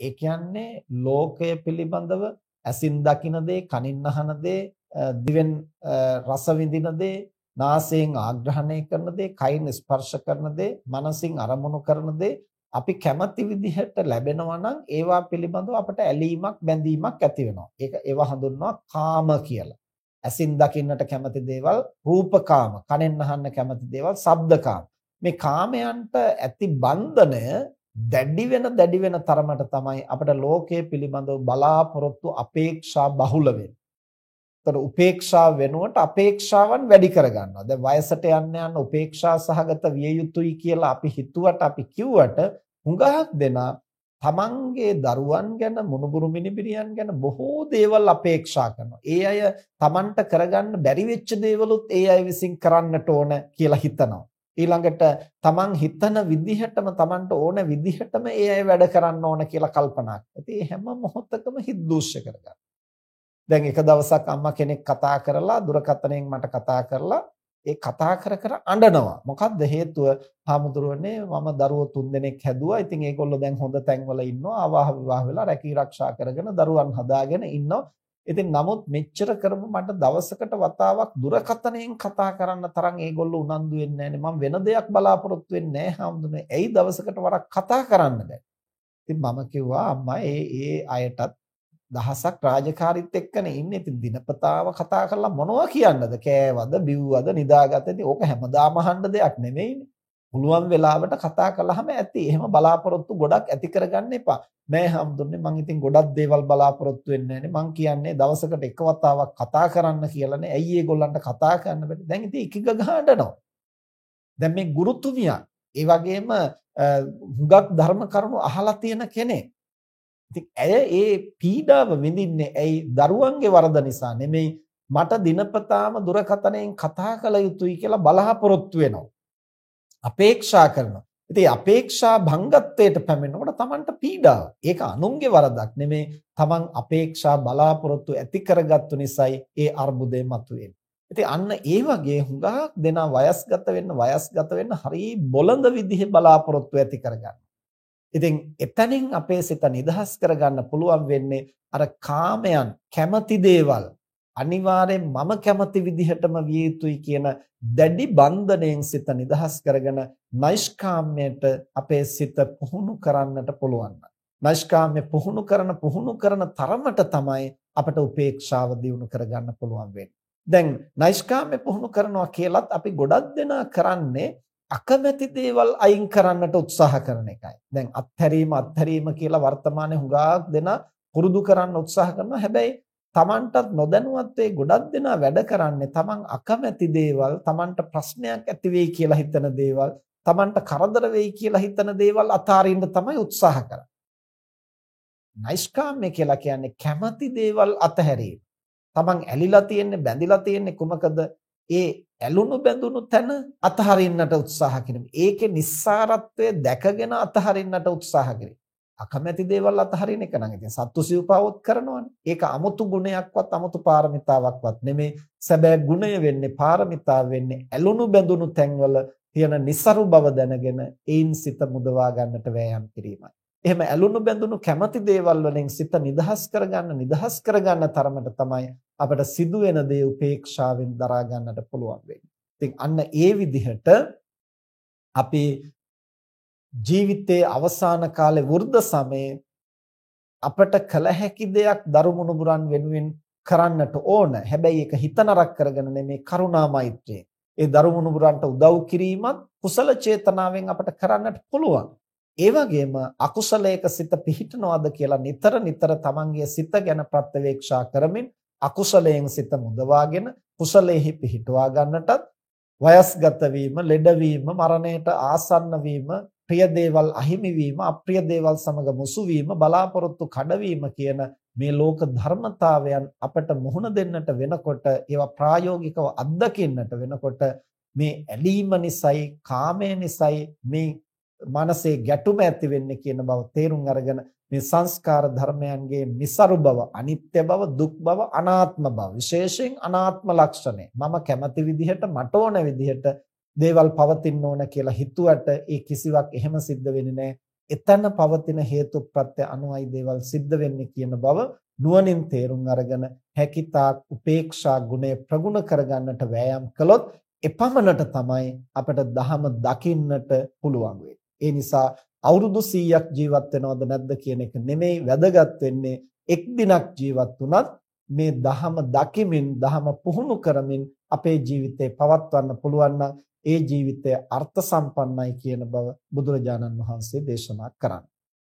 ඒ කියන්නේ ලෝකය පිළිබඳව ඇසින් දකින දේ, කනින් අහන දේ, දිවෙන් රස විඳින දේ, නාසයෙන් ආග්‍රහණය කරන දේ, කයින් ස්පර්ශ කරන දේ, මනසින් අරමුණු කරන දේ අපි කැමති විදිහට ලැබෙනවා නම් ඒවා පිළිබඳව අපට ඇලීමක් බැඳීමක් ඇති වෙනවා. ඒක ඒවා හඳුන්වනවා කාම කියලා. ඇසින් දකින්නට කැමති දේවල් රූපකාම, කනෙන් අහන්න කැමති දේවල් ශබ්දකාම. මේ කාමයන්ට ඇති බන්ධනය දැඩි වෙන දැඩි වෙන තරමට තමයි අපිට ලෝකයේ පිළිබඳව බලාපොරොත්තු අපේක්ෂා බහුල වෙන්නේ. ඒතර උපේක්ෂාව වෙනුවට අපේක්ෂාවන් වැඩි කරගන්නවා. දැන් වයසට යන්න යන උපේක්ෂා සහගත විය යුතුයි කියලා අපි හිතුවට අපි කිව්වට හුඟක් දෙනා තමන්ගේ දරුවන් ගැන මුණුබුරු මිනිබිරියන් ගැන බොහෝ දේවල් අපේක්ෂා කරනවා. ඒ අය තමන්ට කරගන්න බැරි වෙච්ච දේවලුත් ඒ අය විසින් කරන්නට ඕන කියලා හිතනවා. ඊළඟට තමන් හිතන විදිහටම තමන්ට ඕන විදිහටම ඒ අය වැඩ කරන්න ඕන කියලා කල්පනා කරනවා. ඉතින් හැම මොහොතකම හිත දූෂ්‍ය කරගන්නවා. දැන් එක දවසක් අම්මා කෙනෙක් කතා කරලා දුරකථනයෙන් මට කතා කරලා ඒ කතා කර කර අඬනවා. මොකද්ද හේතුව? හාමුදුරුවනේ මම දරුවෝ තුන්දෙනෙක් හැදුවා. ඉතින් ඒගොල්ලෝ දැන් හොඳ තැන්වල ඉන්නවා. ආවාහ විවාහ වෙලා රැකී ආරක්ෂා කරගෙන දරුවන් හදාගෙන ඉන්නවා. ඉතින් නමුත් මෙච්චර කරමු මට දවසකට වතාවක් දුරකථනයෙන් කතා කරන්න තරම් ඒගොල්ලෝ උනන්දු වෙන්නේ නැහැනේ. මම වෙන දෙයක් බලාපොරොත්තු වෙන්නේ නැහැ හාමුදුරනේ. ඇයි දවසකට වරක් කතා කරන්න බැහැ? ඉතින් මම කිව්වා අම්මා ඒ ඒ අයටත් දහසක් රාජකාරීත් එක්කනේ ඉන්නේ. ඉතින් දිනපතාව කතා කරලා මොනවා කියන්නද? කෑවද, බිව්වද, නිදාගත්තද? ඕක හැමදාම අහන්න දෙයක් නෙමෙයිනේ. පුළුවන් වෙලාවට කතා කළාම ඇති. එහෙම බලාපොරොත්තු ගොඩක් ඇති කරගන්න එපා. නෑ හම්දුන්නේ මං ඉතින් ගොඩක් දේවල් බලාපොරොත්තු වෙන්නේ නෑනේ. මං කියන්නේ දවසකට එක වතාවක් කතා කරන්න කියලානේ. ඇයි ඒගොල්ලන්ට කතා කරන්න බැරි? දැන් ඉතින් එකක ගහනවා. දැන් මේ ගුරුතුමියා ඒ වගේම හුඟක් ධර්ම කරුණු අහලා තියෙන කෙනෙක්. ඉතින් ඇය ඒ පීඩාව විඳින්නේ ඇයි දරුවන්ගේ වරද නිසා නෙමෙයි මට දිනපතාම දුරකථනයෙන් කතා කළ යුතුයි කියලා බලාපොරොත්තු වෙනවා. අපේක්ෂා කරනවා. ඉතින් අපේක්ෂා භංගත්වයට පැමිණෙනකොට Tamanට පීඩාව. ඒක අනුන්ගේ වරදක් නෙමේ. Taman අපේක්ෂා බලාපොරොත්තු ඇති කරගත්තු නිසායි ඒ අර්බුදය මතුවෙන්නේ. ඉතින් අන්න ඒ වගේ හුඟක් දෙනා වයස්ගත වෙන්න වයස්ගත වෙන්න හරි බොළඳ විදිහේ බලාපොරොත්තු ඇති කරගන්න. ඉතින් එතනින් අපේ සිත නිදහස් කරගන්න පුළුවන් වෙන්නේ අර කාමයන් කැමති දේවල් අනිවාර්යෙන් මම කැමති විදිහටම විය යුතුයි කියන දැඩි බන්ධණයෙන් සිත නිදහස් කරගෙන නෛෂ්කාම්‍යයට අපේ සිත පුහුණු කරන්නට පුළුවන්. නෛෂ්කාම්‍ය පුහුණු කරන පුහුණු කරන තරමට තමයි අපට උපේක්ෂාව දියුණු කරගන්න පුළුවන් වෙන්නේ. දැන් නෛෂ්කාම්‍ය පුහුණු කරනවා කියලත් අපි ගොඩක් දෙනා කරන්නේ අකමැති දේවල් අයින් කරන්නට උත්සාහ කරන එකයි. දැන් අත්හැරීම අත්හැරීම කියලා වර්තමානයේ හුඟක් දෙනා පුරුදු කරන්න උත්සාහ කරනවා. හැබැයි Tamanටත් නොදැනුවත්වේ ගොඩක් දෙනා වැඩ කරන්නේ Taman අකමැති දේවල්, Tamanට ප්‍රශ්නයක් ඇති වෙයි කියලා හිතන දේවල්, Tamanට කරදර වෙයි කියලා හිතන දේවල් අතාරින්න තමයි උත්සාහ කරන්නේ. නයිස්කාම්ය කියලා කියන්නේ කැමැති දේවල් අතහැරීම. Taman ඇලිලා තියෙන්නේ, බැඳිලා තියෙන්නේ කුමකද? ඒ ඇලුණු බැඳුණු තැන අතහරින්නට උත්සාහ කිරීම. ඒකේ නිස්සාරත්වය දැකගෙන අතහරින්නට උත්සාහ කිරීම. අකමැති දේවල් අතහරින එක නම් ඉතින් සත්තු සිව්පාවොත් කරනවනේ. ඒක 아무තු ගුණයක්වත් 아무තු පාරමිතාවක්වත් නෙමේ. සැබෑ ගුණය වෙන්නේ පාරමිතාව වෙන්නේ ඇලුණු බැඳුණු තැන්වල තියෙන નિસරු බව දැනගෙන ඒන් සිත මුදවා ගන්නට වෑයම් කිරීමයි. එහෙම ඇලුණු බැඳුණු කැමැති දේවල් වලින් සිත නිදහස් කරගන්න නිදහස් කරගන්න තරමට තමයි අපට සිදුවෙන දේ උපේක්ෂාවෙන් දරා ගන්නට පුළුවන් වෙන්නේ. ඉතින් අන්න ඒ විදිහට අපේ ජීවිතයේ අවසාන කාලේ වෘද්ධ සමයේ අපට කළ හැකි දෙයක් දරුමුණුබුරන් වෙනුවෙන් කරන්නට ඕන. හැබැයි ඒක හිත නරක කරගෙන නෙමේ කරුණා මෛත්‍රිය. ඒ දරුමුණුබුරන්ට උදව් කිරීමත් කුසල චේතනාවෙන් අපට කරන්නට පුළුවන්. ඒ වගේම අකුසලයක සිත පිහිටනවද කියලා නිතර නිතර තමන්ගේ සිත ගැන ප්‍රත්‍යවේක්ෂා කරමින් අකුසලයෙන් සිත මුදවාගෙන කුසලයෙහි පිහිටවා ගන්නටත් වයස්ගත වීම, ලෙඩවීම, මරණයට ආසන්න වීම, ප්‍රිය දේවල් අහිමි වීම, අප්‍රිය දේවල් සමග මුසු වීම, බලාපොරොත්තු කඩවීම කියන මේ ලෝක ධර්මතාවයන් අපට මුහුණ දෙන්නට වෙනකොට ඒවා ප්‍රායෝගිකව අත්දකින්නට වෙනකොට මේ ඇලීම නිසයි, කාමය නිසයි මේ මනසේ ගැටුම ඇති වෙන්නේ කියන බව තේරුම් අරගෙන මේ සංස්කාර ධර්මයන්ගේ નિසරු බව, අනිත්‍ය බව, දුක් බව, අනාත්ම බව විශේෂයෙන් අනාත්ම ලක්ෂණය. මම කැමති විදිහට මට ඕන විදිහට දේවල් පවතින්න ඕන කියලා හිතුවට ඒ කිසිවක් එහෙම සිද්ධ වෙන්නේ නැහැ. එතන පවතින හේතු ප්‍රත්‍ය අනුයි දේවල් සිද්ධ වෙන්නේ කියන බව නුවණින් තේරුම් අරගෙන හැකිතාක් උපේක්ෂා ගුණය ප්‍රගුණ කරගන්නට වෑයම් කළොත් එපමණට තමයි අපට ධහම දකින්නට පුළුවන් ඒ නිසා අවුරුදු 100ක් ජීවත් වෙනවද නැද්ද කියන එක නෙමෙයි වැදගත් වෙන්නේ එක් දිනක් ජීවත් වුණත් මේ ධහම දකිමින් ධහම පුහුණු කරමින් අපේ ජීවිතේ පවත්වන්න පුළුවන් ඒ ජීවිතය අර්ථ සම්පන්නයි කියන බව බුදුරජාණන් වහන්සේ දේශනා කරන්නේ.